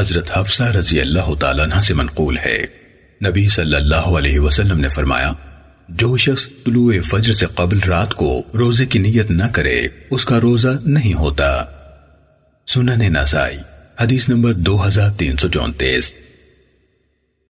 حضرت حفظہ رضی اللہ تعالیٰ عنہ سے منقول ہے۔ نبی صلی اللہ علیہ وسلم نے فرمایا، جو شخص طلوع فجر سے قبل رات کو روزے کی نیت نہ کرے، اس کا روزہ نہیں ہوتا۔ سنن نسائی، حدیث نمبر دو ہزار تین سو چونتیس۔